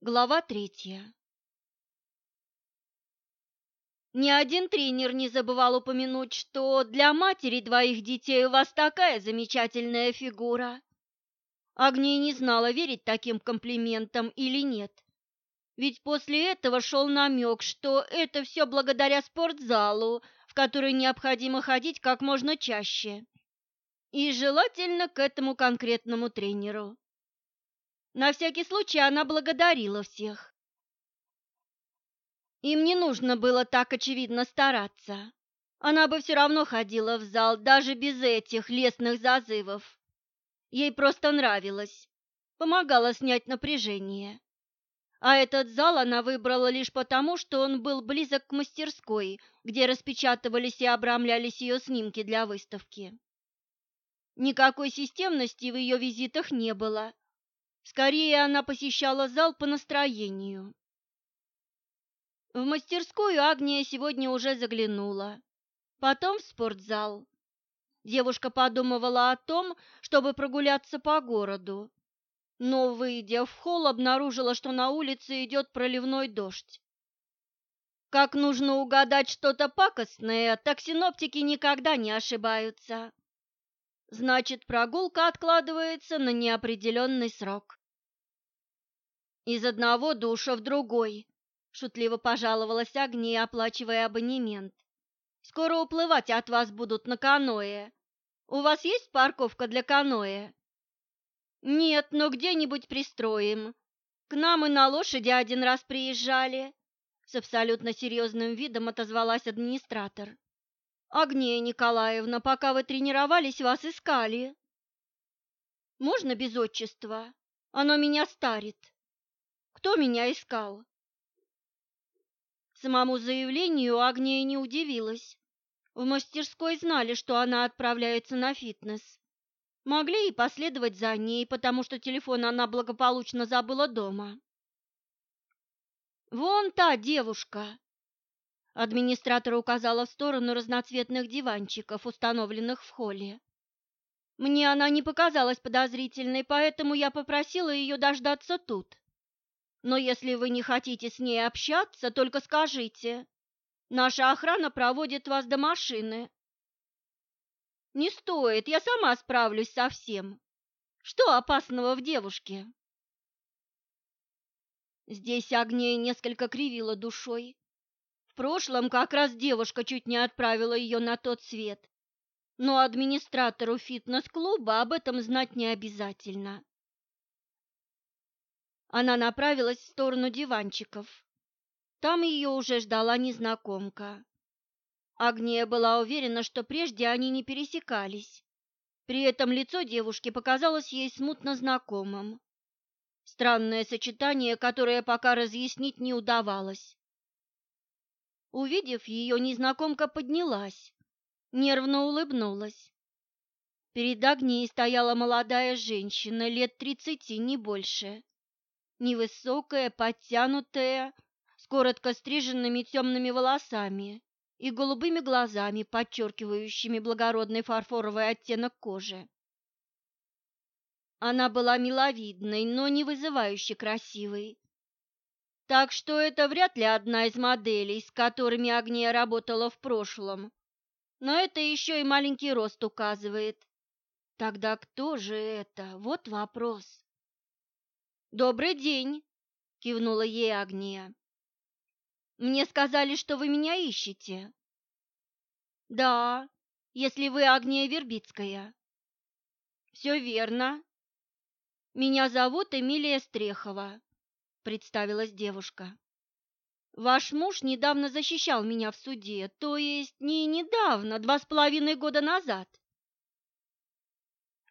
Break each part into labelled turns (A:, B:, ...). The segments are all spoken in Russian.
A: Глава третья. Ни один тренер не забывал упомянуть, что для матери двоих детей у вас такая замечательная фигура. Агния не знала, верить таким комплиментам или нет. Ведь после этого шел намек, что это все благодаря спортзалу, в который необходимо ходить как можно чаще. И желательно к этому конкретному тренеру. На всякий случай она благодарила всех. Им не нужно было так очевидно стараться. Она бы все равно ходила в зал даже без этих лестных зазывов. Ей просто нравилось, помогала снять напряжение. А этот зал она выбрала лишь потому, что он был близок к мастерской, где распечатывались и обрамлялись ее снимки для выставки. Никакой системности в ее визитах не было, Скорее она посещала зал по настроению. В мастерскую Агния сегодня уже заглянула, потом в спортзал. Девушка подумывала о том, чтобы прогуляться по городу, но, выйдя в холл, обнаружила, что на улице идет проливной дождь. Как нужно угадать что-то пакостное, так синоптики никогда не ошибаются. Значит, прогулка откладывается на неопределенный срок. Из одного душа в другой, шутливо пожаловалась Агния, оплачивая абонемент. Скоро уплывать от вас будут на каное. У вас есть парковка для каноэ? Нет, но где-нибудь пристроим. К нам и на лошади один раз приезжали. С абсолютно серьезным видом отозвалась администратор. Агния Николаевна, пока вы тренировались, вас искали. Можно без отчества? Оно меня старит. Кто меня искал? Самому заявлению Агния не удивилась. В мастерской знали, что она отправляется на фитнес. Могли и последовать за ней, потому что телефон она благополучно забыла дома. «Вон та девушка!» Администратор указала в сторону разноцветных диванчиков, установленных в холле. Мне она не показалась подозрительной, поэтому я попросила ее дождаться тут. Но если вы не хотите с ней общаться, только скажите. Наша охрана проводит вас до машины. Не стоит, я сама справлюсь со всем. Что опасного в девушке? Здесь Агния несколько кривила душой. В прошлом как раз девушка чуть не отправила ее на тот свет. Но администратору фитнес-клуба об этом знать не обязательно. Она направилась в сторону диванчиков. Там ее уже ждала незнакомка. Агния была уверена, что прежде они не пересекались. При этом лицо девушки показалось ей смутно знакомым. Странное сочетание, которое пока разъяснить не удавалось. Увидев ее, незнакомка поднялась, нервно улыбнулась. Перед Агнией стояла молодая женщина, лет тридцати, не больше невысокая, подтянутая, с коротко стриженными темными волосами и голубыми глазами, подчеркивающими благородный фарфоровый оттенок кожи. Она была миловидной, но не вызывающе красивой. Так что это вряд ли одна из моделей, с которыми Агния работала в прошлом. Но это еще и маленький рост указывает. Тогда кто же это? Вот вопрос. «Добрый день!» – кивнула ей Агния. «Мне сказали, что вы меня ищете». «Да, если вы Агния Вербицкая». «Все верно. Меня зовут Эмилия Стрехова», – представилась девушка. «Ваш муж недавно защищал меня в суде, то есть не недавно, два с половиной года назад».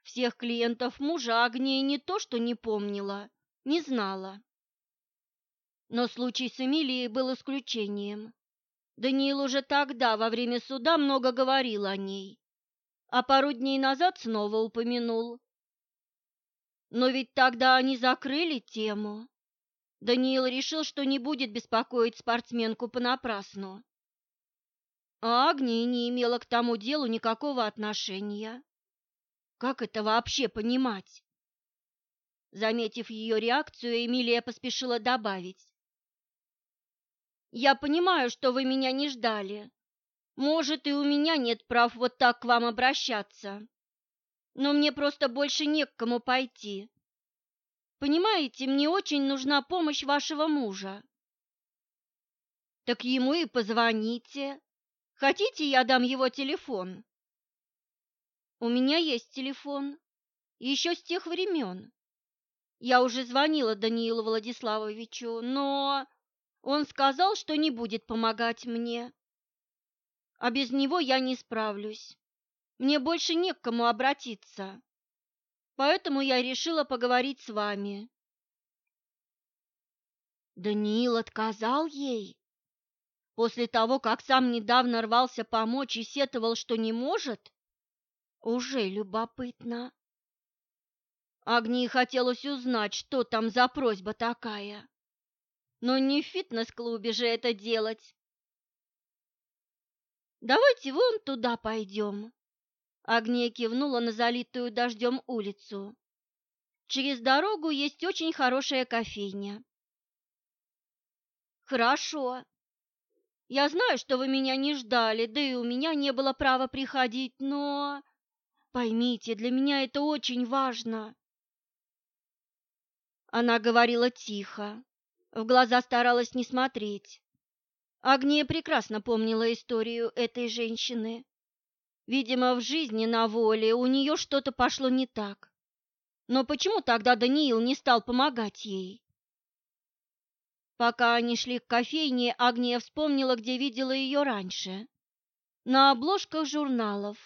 A: Всех клиентов мужа Агния не то что не помнила, не знала. Но случай с Эмилией был исключением. Даниил уже тогда, во время суда, много говорил о ней, а пару дней назад снова упомянул. Но ведь тогда они закрыли тему. Даниил решил, что не будет беспокоить спортсменку понапрасну. А Агния не имела к тому делу никакого отношения. Как это вообще понимать? Заметив ее реакцию, Эмилия поспешила добавить. «Я понимаю, что вы меня не ждали. Может, и у меня нет прав вот так к вам обращаться. Но мне просто больше не к кому пойти. Понимаете, мне очень нужна помощь вашего мужа. Так ему и позвоните. Хотите, я дам его телефон? У меня есть телефон. Еще с тех времен. Я уже звонила Даниилу Владиславовичу, но он сказал, что не будет помогать мне. А без него я не справлюсь. Мне больше не к кому обратиться. Поэтому я решила поговорить с вами. Даниил отказал ей? После того, как сам недавно рвался помочь и сетовал, что не может? Уже любопытно. Агнии хотелось узнать, что там за просьба такая. Но не в фитнес-клубе же это делать. «Давайте вон туда пойдем», Агния кивнула на залитую дождем улицу. Через дорогу есть очень хорошая кофейня. Хорошо. Я знаю, что вы меня не ждали, да и у меня не было права приходить, но... Поймите, для меня это очень важно. Она говорила тихо, в глаза старалась не смотреть. Агния прекрасно помнила историю этой женщины. Видимо, в жизни на воле у нее что-то пошло не так. Но почему тогда Даниил не стал помогать ей? Пока они шли к кофейне, Агния вспомнила, где видела ее раньше. На обложках журналов,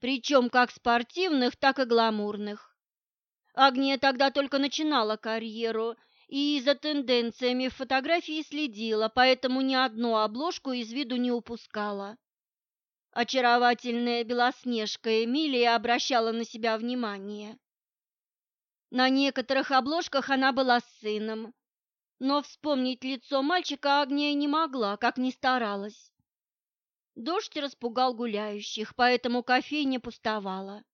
A: причем как спортивных, так и гламурных. Агния тогда только начинала карьеру и за тенденциями в фотографии следила, поэтому ни одну обложку из виду не упускала. Очаровательная Белоснежка Эмилия обращала на себя внимание. На некоторых обложках она была с сыном, но вспомнить лицо мальчика Агния не могла, как ни старалась. Дождь распугал гуляющих, поэтому кофейня пустовала.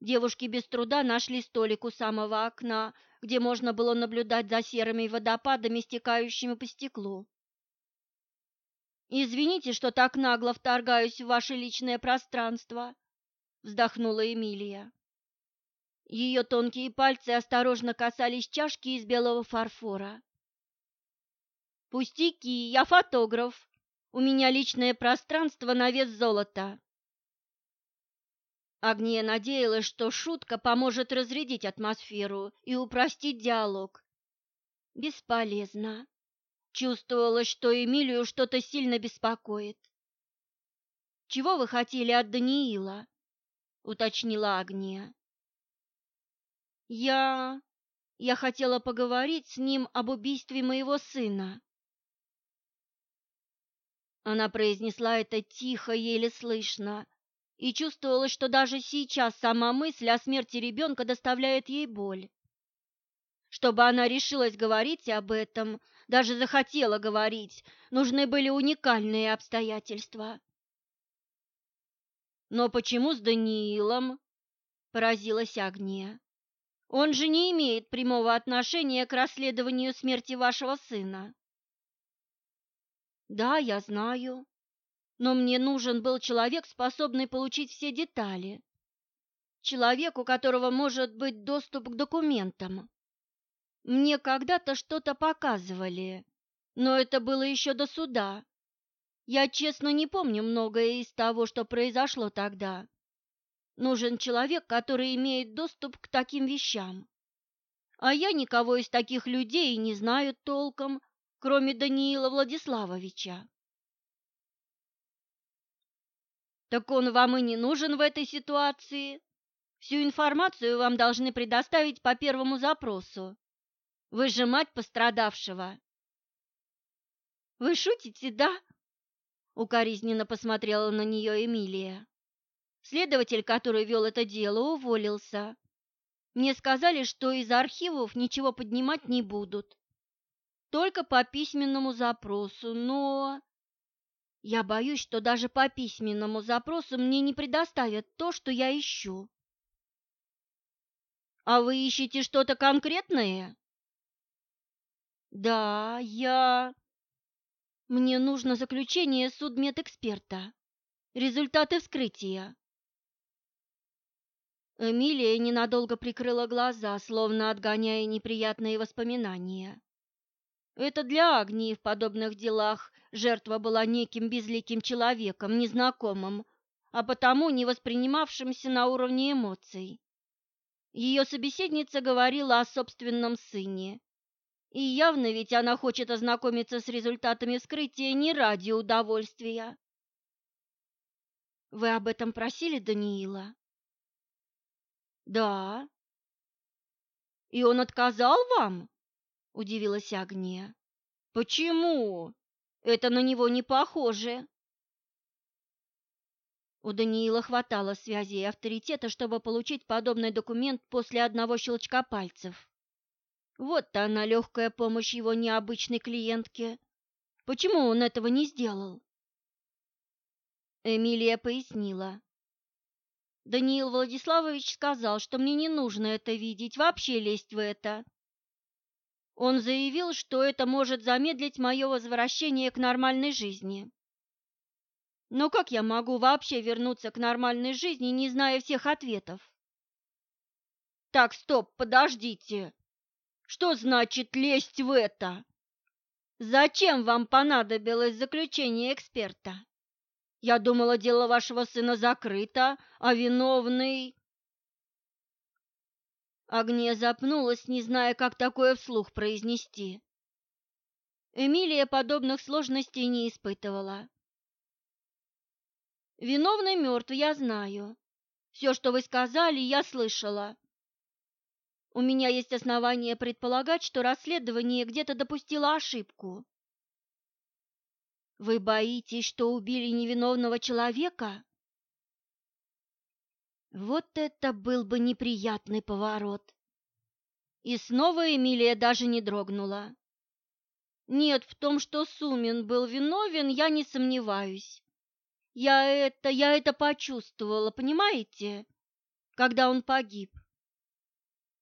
A: Девушки без труда нашли столик у самого окна, где можно было наблюдать за серыми водопадами, стекающими по стеклу. Извините, что так нагло вторгаюсь в ваше личное пространство, вздохнула Эмилия. Ее тонкие пальцы осторожно касались чашки из белого фарфора. Пустяки, я фотограф. У меня личное пространство на вес золота. Агния надеялась, что шутка поможет разрядить атмосферу и упростить диалог. Бесполезно. Чувствовалось, что Эмилию что-то сильно беспокоит. «Чего вы хотели от Даниила?» — уточнила Агния. «Я... я хотела поговорить с ним об убийстве моего сына». Она произнесла это тихо, еле слышно, и чувствовала, что даже сейчас сама мысль о смерти ребенка доставляет ей боль. Чтобы она решилась говорить об этом, даже захотела говорить, нужны были уникальные обстоятельства. «Но почему с Даниилом?» – поразилась Агния. «Он же не имеет прямого отношения к расследованию смерти вашего сына». «Да, я знаю, но мне нужен был человек, способный получить все детали. Человек, у которого может быть доступ к документам. Мне когда-то что-то показывали, но это было еще до суда. Я честно не помню многое из того, что произошло тогда. Нужен человек, который имеет доступ к таким вещам. А я никого из таких людей не знаю толком, кроме Даниила Владиславовича. Так он вам и не нужен в этой ситуации. Всю информацию вам должны предоставить по первому запросу. Вы же мать пострадавшего. Вы шутите, да? Укоризненно посмотрела на нее Эмилия. Следователь, который вел это дело, уволился. Мне сказали, что из архивов ничего поднимать не будут. Только по письменному запросу, но... Я боюсь, что даже по письменному запросу мне не предоставят то, что я ищу. А вы ищете что-то конкретное? Да, я... Мне нужно заключение судмедэксперта. Результаты вскрытия. Эмилия ненадолго прикрыла глаза, словно отгоняя неприятные воспоминания. Это для Агнии в подобных делах жертва была неким безликим человеком, незнакомым, а потому не воспринимавшимся на уровне эмоций. Ее собеседница говорила о собственном сыне. И явно ведь она хочет ознакомиться с результатами вскрытия не ради удовольствия. Вы об этом просили Даниила? Да. И он отказал вам? Удивилась Агния. Почему? Это на него не похоже. У Даниила хватало связи и авторитета, чтобы получить подобный документ после одного щелчка пальцев. Вот-то она легкая помощь его необычной клиентке. Почему он этого не сделал? Эмилия пояснила. Даниил Владиславович сказал, что мне не нужно это видеть, вообще лезть в это. Он заявил, что это может замедлить мое возвращение к нормальной жизни. Но как я могу вообще вернуться к нормальной жизни, не зная всех ответов? Так, стоп, подождите. Что значит лезть в это? Зачем вам понадобилось заключение эксперта? Я думала, дело вашего сына закрыто, а виновный... Агния запнулась, не зная, как такое вслух произнести. Эмилия подобных сложностей не испытывала. Виновный мертв, я знаю. Все, что вы сказали, я слышала. У меня есть основания предполагать, что расследование где-то допустило ошибку. Вы боитесь, что убили невиновного человека? Вот это был бы неприятный поворот. И снова Эмилия даже не дрогнула. Нет, в том, что Сумин был виновен, я не сомневаюсь. Я это, я это почувствовала, понимаете, когда он погиб.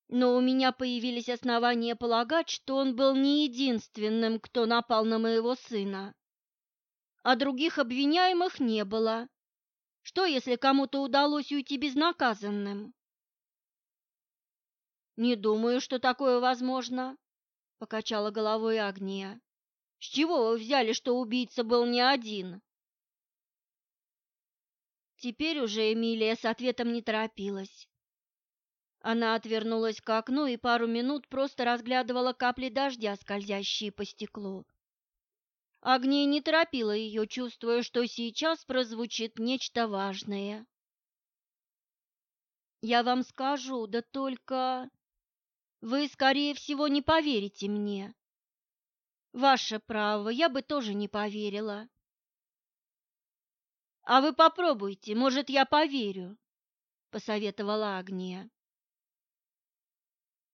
A: Но у меня появились основания полагать, что он был не единственным, кто напал на моего сына. А других обвиняемых не было. Что, если кому-то удалось уйти безнаказанным? Не думаю, что такое возможно, покачала головой Агния. С чего вы взяли, что убийца был не один? Теперь уже Эмилия с ответом не торопилась. Она отвернулась к окну и пару минут просто разглядывала капли дождя, скользящие по стеклу. Агния не торопила ее, чувствуя, что сейчас прозвучит нечто важное. «Я вам скажу, да только вы, скорее всего, не поверите мне. Ваше право, я бы тоже не поверила. А вы попробуйте, может, я поверю, посоветовала Агния.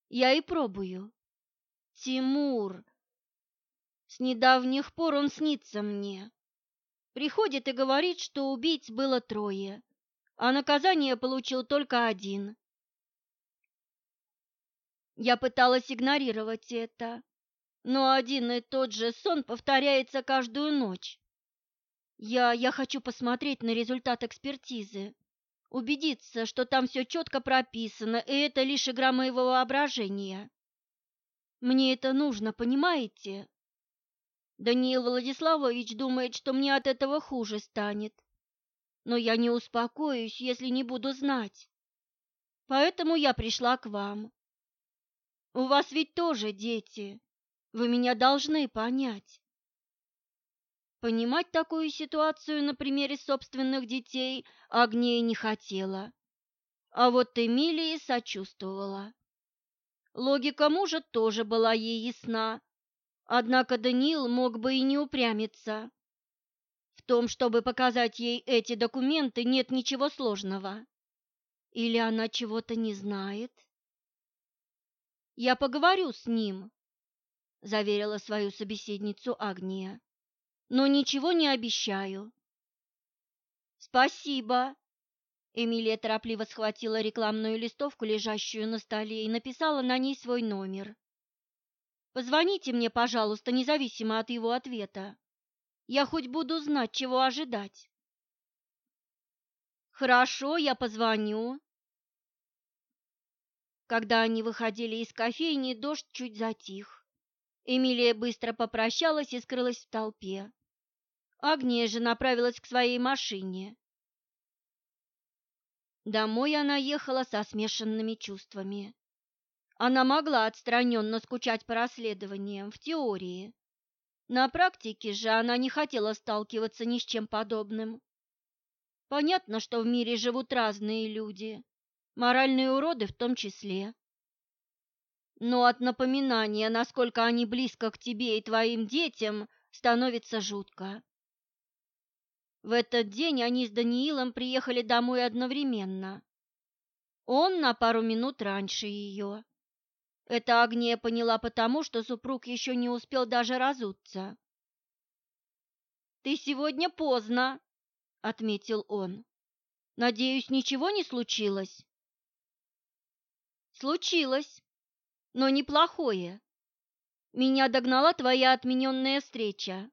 A: Я и пробую. Тимур. С недавних пор он снится мне. Приходит и говорит, что убийц было трое, а наказание получил только один. Я пыталась игнорировать это, но один и тот же сон повторяется каждую ночь. Я, я хочу посмотреть на результат экспертизы, убедиться, что там все четко прописано, и это лишь игра моего воображения. Мне это нужно, понимаете? Даниил Владиславович думает, что мне от этого хуже станет. Но я не успокоюсь, если не буду знать. Поэтому я пришла к вам. У вас ведь тоже дети. Вы меня должны понять. Понимать такую ситуацию на примере собственных детей Агния не хотела. А вот Эмилии сочувствовала. Логика мужа тоже была ей ясна, однако Даниил мог бы и не упрямиться. В том, чтобы показать ей эти документы, нет ничего сложного. Или она чего-то не знает? «Я поговорю с ним», — заверила свою собеседницу Агния но ничего не обещаю. Спасибо. Эмилия торопливо схватила рекламную листовку, лежащую на столе, и написала на ней свой номер. «Позвоните мне, пожалуйста, независимо от его ответа. Я хоть буду знать, чего ожидать». «Хорошо, я позвоню». Когда они выходили из кофейни, дождь чуть затих. Эмилия быстро попрощалась и скрылась в толпе. Агния же направилась к своей машине. Домой она ехала со смешанными чувствами. Она могла отстраненно скучать по расследованиям в теории. На практике же она не хотела сталкиваться ни с чем подобным. Понятно, что в мире живут разные люди, моральные уроды в том числе. Но от напоминания, насколько они близко к тебе и твоим детям, становится жутко. В этот день они с Даниилом приехали домой одновременно. Он на пару минут раньше ее. Это Агния поняла потому, что супруг еще не успел даже разуться. «Ты сегодня поздно», — отметил он. «Надеюсь, ничего не случилось?» «Случилось, но неплохое. Меня догнала твоя отмененная встреча.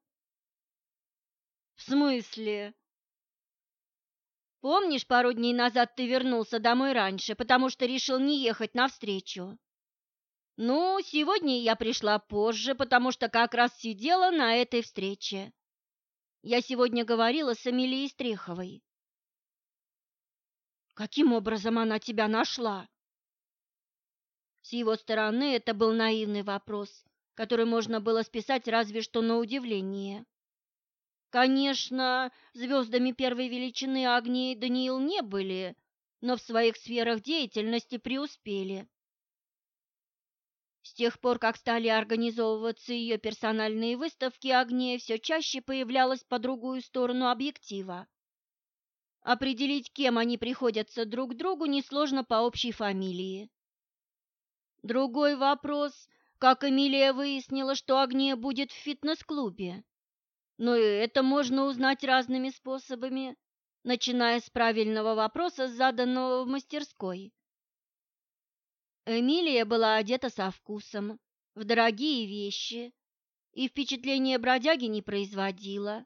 A: В смысле? Помнишь, пару дней назад ты вернулся домой раньше, потому что решил не ехать навстречу? Ну, сегодня я пришла позже, потому что как раз сидела на этой встрече. Я сегодня говорила с Эмилией Стреховой. Каким образом она тебя нашла? С его стороны это был наивный вопрос, который можно было списать разве что на удивление. Конечно, звездами первой величины Агнии и Даниил не были, но в своих сферах деятельности преуспели. С тех пор, как стали организовываться ее персональные выставки, Агния все чаще появлялась по другую сторону объектива. Определить, кем они приходятся друг другу, несложно по общей фамилии. Другой вопрос, как Эмилия выяснила, что Агния будет в фитнес-клубе. Но и это можно узнать разными способами, начиная с правильного вопроса, заданного в мастерской. Эмилия была одета со вкусом, в дорогие вещи, и впечатление бродяги не производила.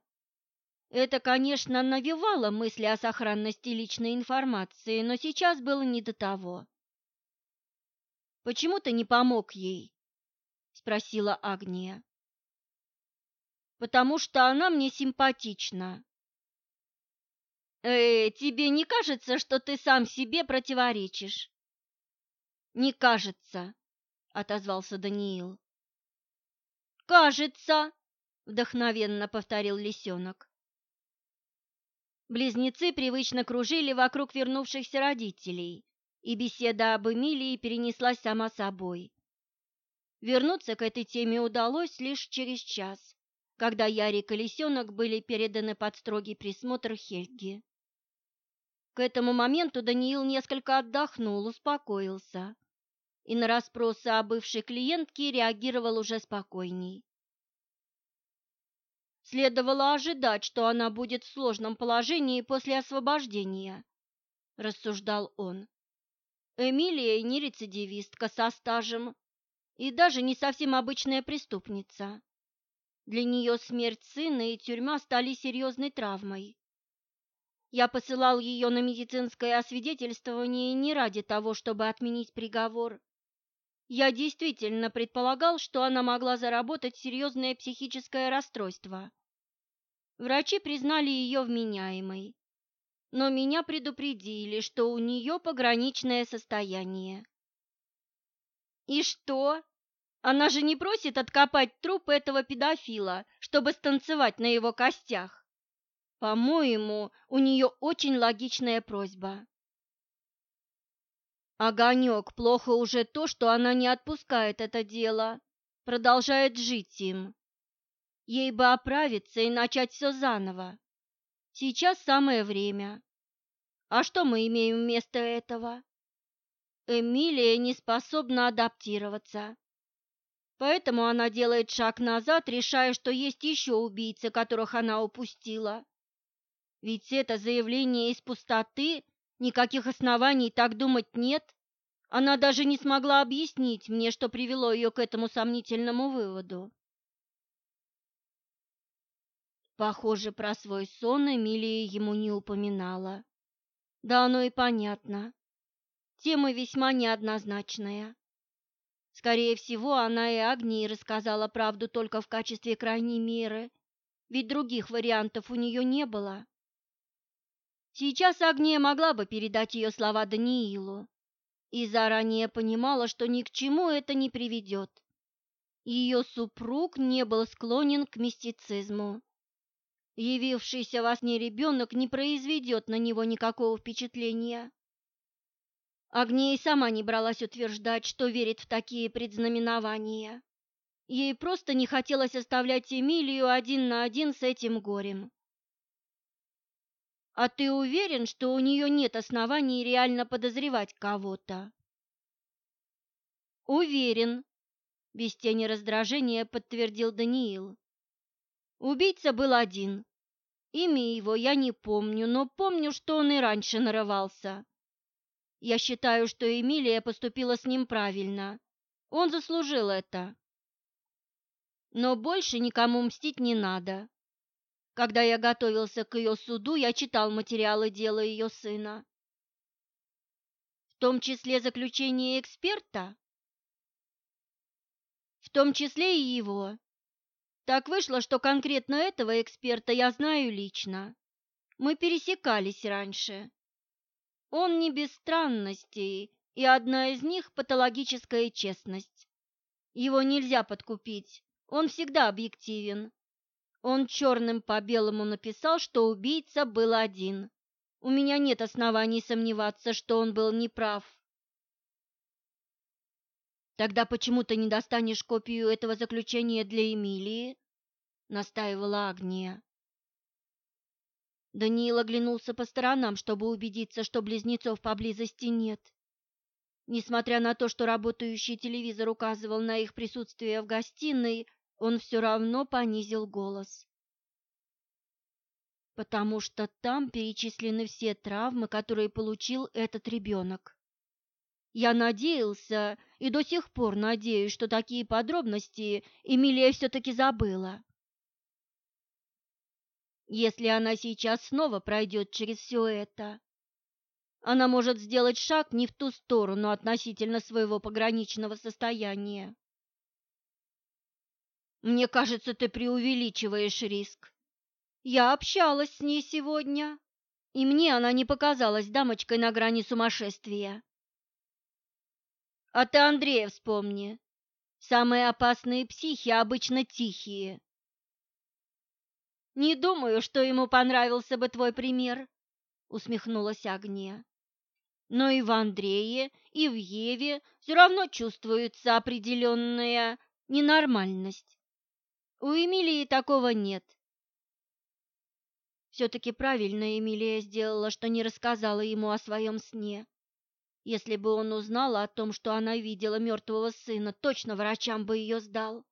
A: Это, конечно, навевало мысли о сохранности личной информации, но сейчас было не до того. «Почему ты не помог ей?» – спросила Агния потому что она мне симпатична. Э, тебе не кажется, что ты сам себе противоречишь? Не кажется, отозвался Даниил. Кажется, вдохновенно повторил лисенок. Близнецы привычно кружили вокруг вернувшихся родителей, и беседа об Эмилии перенеслась сама собой. Вернуться к этой теме удалось лишь через час когда Ярик и Лисенок были переданы под строгий присмотр Хельги. К этому моменту Даниил несколько отдохнул, успокоился и на расспросы о бывшей клиентке реагировал уже спокойней. Следовало ожидать, что она будет в сложном положении после освобождения, рассуждал он. Эмилия не рецидивистка со стажем и даже не совсем обычная преступница. Для нее смерть сына и тюрьма стали серьезной травмой. Я посылал ее на медицинское освидетельствование не ради того, чтобы отменить приговор. Я действительно предполагал, что она могла заработать серьезное психическое расстройство. Врачи признали ее вменяемой, но меня предупредили, что у нее пограничное состояние. «И что?» Она же не просит откопать труп этого педофила, чтобы станцевать на его костях. По-моему, у нее очень логичная просьба. Огонек, плохо уже то, что она не отпускает это дело, продолжает жить им. Ей бы оправиться и начать все заново. Сейчас самое время. А что мы имеем вместо этого? Эмилия не способна адаптироваться. Поэтому она делает шаг назад, решая, что есть еще убийцы, которых она упустила. Ведь это заявление из пустоты Никаких оснований так думать нет. Она даже не смогла объяснить мне, что привело ее к этому сомнительному выводу. Похоже, про свой сон Эмилия ему не упоминала. Да оно и понятно. Тема весьма неоднозначная. Скорее всего, она и Агнии рассказала правду только в качестве крайней меры, ведь других вариантов у нее не было. Сейчас Агния могла бы передать ее слова Даниилу и заранее понимала, что ни к чему это не приведет. Ее супруг не был склонен к мистицизму. Явившийся во сне ребенок не произведет на него никакого впечатления. Агния и сама не бралась утверждать, что верит в такие предзнаменования. Ей просто не хотелось оставлять Эмилию один на один с этим горем. «А ты уверен, что у нее нет оснований реально подозревать кого-то?» «Уверен», — без тени раздражения подтвердил Даниил. «Убийца был один. Имя его я не помню, но помню, что он и раньше нарывался. Я считаю, что Эмилия поступила с ним правильно. Он заслужил это. Но больше никому мстить не надо. Когда я готовился к ее суду, я читал материалы дела ее сына. В том числе заключение эксперта? В том числе и его. Так вышло, что конкретно этого эксперта я знаю лично. Мы пересекались раньше. Он не без странностей, и одна из них – патологическая честность. Его нельзя подкупить, он всегда объективен. Он черным по белому написал, что убийца был один. У меня нет оснований сомневаться, что он был неправ. Тогда почему ты не достанешь копию этого заключения для Эмилии? настаивала Агния. Даниил оглянулся по сторонам, чтобы убедиться, что близнецов поблизости нет. Несмотря на то, что работающий телевизор указывал на их присутствие в гостиной, он все равно понизил голос. Потому что там перечислены все травмы, которые получил этот ребенок. Я надеялся и до сих пор надеюсь, что такие подробности Эмилия все-таки забыла. Если она сейчас снова пройдет через все это, она может сделать шаг не в ту сторону относительно своего пограничного состояния. Мне кажется, ты преувеличиваешь риск. Я общалась с ней сегодня, и мне она не показалась дамочкой на грани сумасшествия. А ты Андрея вспомни. Самые опасные психи обычно тихие. Не думаю, что ему понравился бы твой пример, усмехнулась Агния. Но и в Андрее, и в Еве все равно чувствуется определенная ненормальность. У Эмилии такого нет. Все-таки правильно Эмилия сделала, что не рассказала ему о своем сне. Если бы он узнал о том, что она видела мертвого сына, точно врачам бы ее сдал.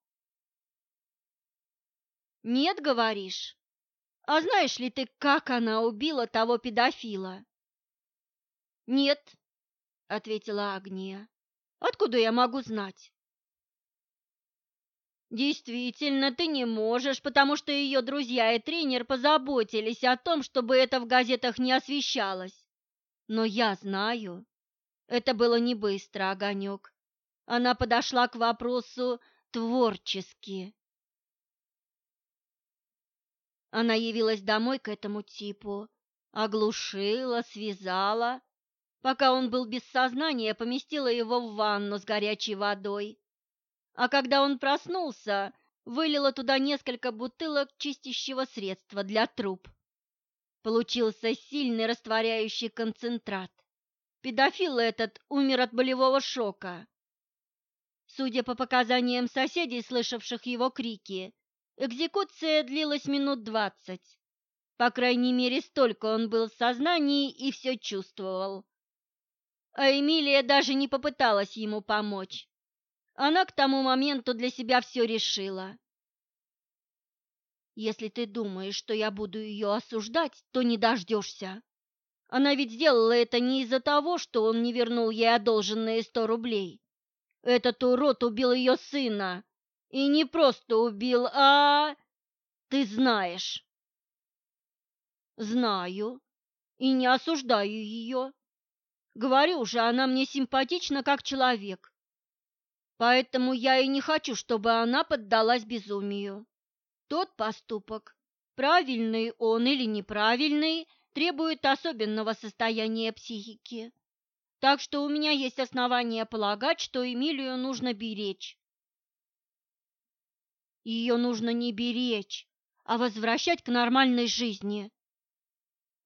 A: Нет, говоришь? А знаешь ли ты, как она убила того педофила? Нет, ответила Агния. Откуда я могу знать? Действительно, ты не можешь, потому что ее друзья и тренер позаботились о том, чтобы это в газетах не освещалось. Но я знаю. Это было не быстро, Огонек. Она подошла к вопросу творчески. Она явилась домой к этому типу, оглушила, связала. Пока он был без сознания, поместила его в ванну с горячей водой. А когда он проснулся, вылила туда несколько бутылок чистящего средства для труб. Получился сильный растворяющий концентрат. Педофил этот умер от болевого шока. Судя по показаниям соседей, слышавших его крики, Экзекуция длилась минут двадцать. По крайней мере, столько он был в сознании и все чувствовал. А Эмилия даже не попыталась ему помочь. Она к тому моменту для себя все решила. Если ты думаешь, что я буду ее осуждать, то не дождешься. Она ведь сделала это не из-за того, что он не вернул ей одолженные сто рублей. Этот урод убил ее сына. И не просто убил, а... Ты знаешь. Знаю. И не осуждаю ее. Говорю же, она мне симпатична как человек. Поэтому я и не хочу, чтобы она поддалась безумию. Тот поступок, правильный он или неправильный, требует особенного состояния психики. Так что у меня есть основания полагать, что Эмилию нужно беречь. Ее нужно не беречь, а возвращать к нормальной жизни.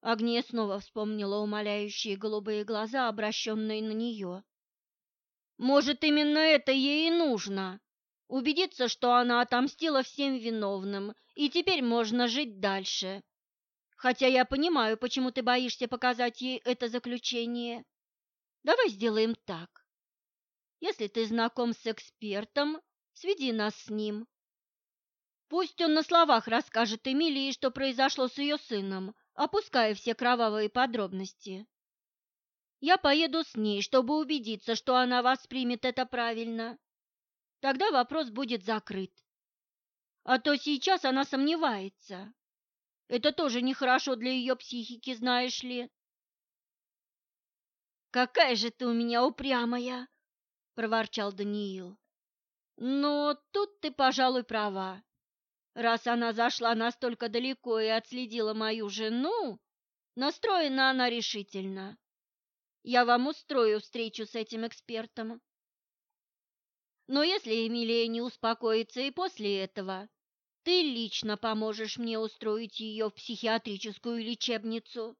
A: Агния снова вспомнила умоляющие голубые глаза, обращенные на нее. Может, именно это ей и нужно? Убедиться, что она отомстила всем виновным, и теперь можно жить дальше. Хотя я понимаю, почему ты боишься показать ей это заключение. Давай сделаем так. Если ты знаком с экспертом, сведи нас с ним. Пусть он на словах расскажет Эмилии, что произошло с ее сыном, опуская все кровавые подробности. Я поеду с ней, чтобы убедиться, что она воспримет это правильно. Тогда вопрос будет закрыт. А то сейчас она сомневается. Это тоже нехорошо для ее психики, знаешь ли. «Какая же ты у меня упрямая!» – проворчал Даниил. «Но тут ты, пожалуй, права. Раз она зашла настолько далеко и отследила мою жену, настроена она решительно. Я вам устрою встречу с этим экспертом. Но если Эмилия не успокоится и после этого, ты лично поможешь мне устроить ее в психиатрическую лечебницу.